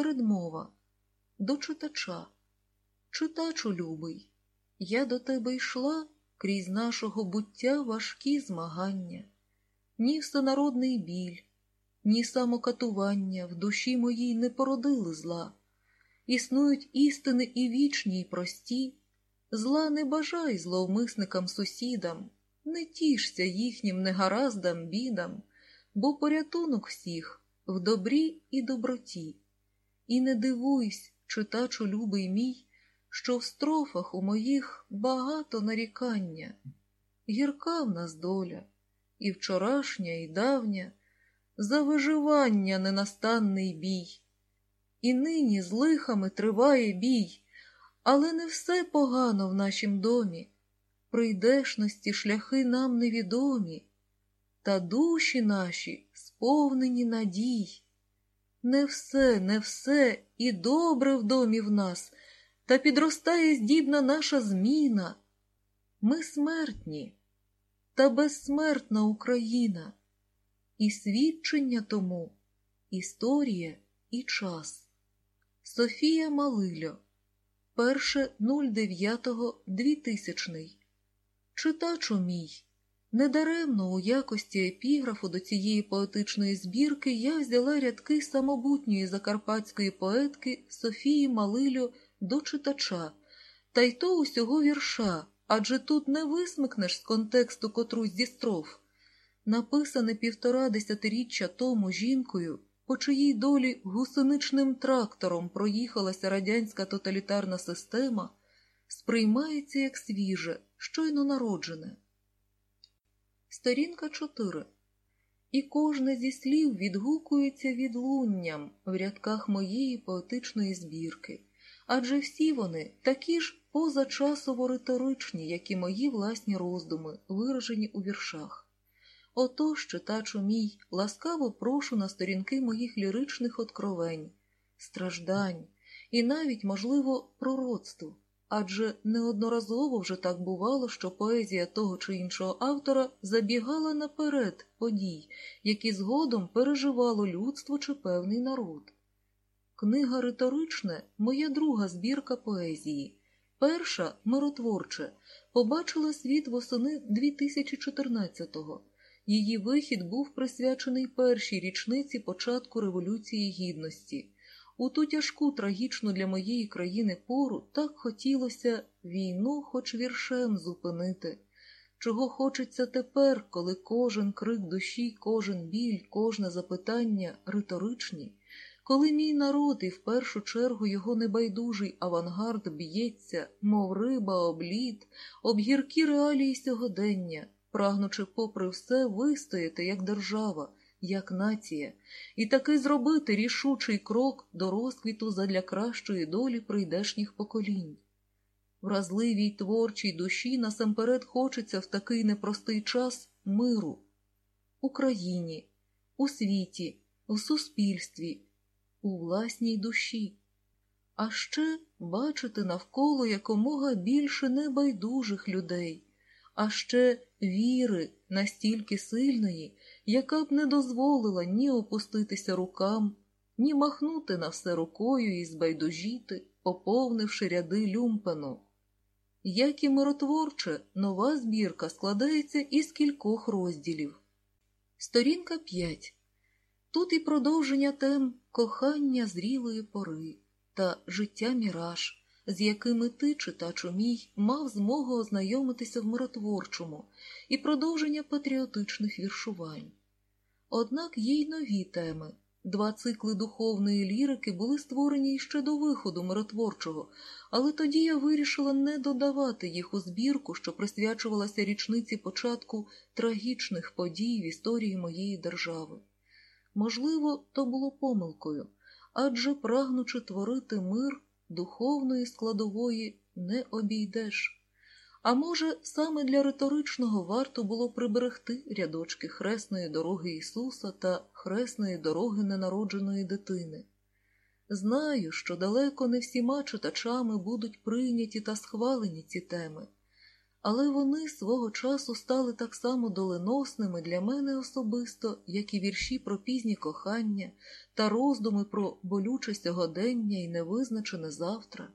Передмова до читача. Читачу любий, я до тебе йшла крізь нашого буття важкі змагання, ні всенародний біль, ні самокатування в душі моїй не породили зла. Існують істини і вічні, й прості. Зла не бажай зловмисникам сусідам, не тішся їхнім негараздам, бідам, бо порятунок всіх в добрі і доброті. І не дивуйсь, читачу любий мій, що в строфах у моїх багато нарікання. Гірка в нас доля, і вчорашня, і давня, за виживання ненастанний бій. І нині з лихами триває бій, але не все погано в нашім домі. Прийдешності шляхи нам невідомі, та душі наші сповнені надій. Не все, не все і добре в домі в нас, та підростає здібна наша зміна. Ми смертні, та безсмертна Україна, і свідчення тому історія і час. Софія Малильо, 1.09.2000 Читачу мій. Недаремно у якості епіграфу до цієї поетичної збірки я взяла рядки самобутньої закарпатської поетки Софії Малилю до читача, та й то усього вірша, адже тут не висмикнеш з контексту котрусь зі строф. Написане півтора десятиріччя тому жінкою, по чиїй долі гусеничним трактором проїхалася радянська тоталітарна система, сприймається як свіже, щойно народжене. Сторінка 4. І кожне зі слів відгукується відлунням в рядках моєї поетичної збірки, адже всі вони такі ж позачасово риторичні, як і мої власні роздуми, виражені у віршах. Отож, читачу мій, ласкаво прошу на сторінки моїх ліричних откровень, страждань і навіть, можливо, пророцтв адже неодноразово вже так бувало, що поезія того чи іншого автора забігала наперед подій, які згодом переживало людство чи певний народ. Книга риторичне моя друга збірка поезії. Перша миротворче, побачила світ восени 2014-го. Її вихід був присвячений першій річниці початку Революції Гідності. У ту тяжку трагічну для моєї країни пору так хотілося війну хоч віршем зупинити, чого хочеться тепер, коли кожен крик душі, кожен біль, кожне запитання риторичні, коли мій народ і в першу чергу його небайдужий авангард б'ється, мов риба об лід, об гіркі реалії сьогодення, прагнучи, попри все, вистояти як держава як нація, і таки зробити рішучий крок до розквіту задля кращої долі прийдешніх поколінь. Вразливій творчій душі насамперед хочеться в такий непростий час миру Україні, у світі, у суспільстві, у власній душі, а ще бачити навколо якомога більше небайдужих людей, а ще віри настільки сильної, яка б не дозволила ні опуститися рукам, ні махнути на все рукою і збайдужіти, поповнивши ряди люмпену. Як і миротворче, нова збірка складається із кількох розділів. Сторінка 5. Тут і продовження тем кохання зрілої пори та життя міраж з якими ти, читачу мій, мав змогу ознайомитися в миротворчому і продовження патріотичних віршувань. Однак є й нові теми. Два цикли духовної лірики були створені ще до виходу миротворчого, але тоді я вирішила не додавати їх у збірку, що присвячувалася річниці початку трагічних подій в історії моєї держави. Можливо, то було помилкою, адже прагнучи творити мир, духовної складової не обійдеш. А може, саме для риторичного варто було приберегти рядочки хресної дороги Ісуса та хресної дороги ненародженої дитини. Знаю, що далеко не всіма читачами будуть прийняті та схвалені ці теми, але вони свого часу стали так само доленосними для мене особисто, як і вірші про пізні кохання та роздуми про болюче сьогодення і невизначене завтра.